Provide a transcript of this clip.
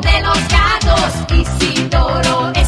de los gatos, Isidoro.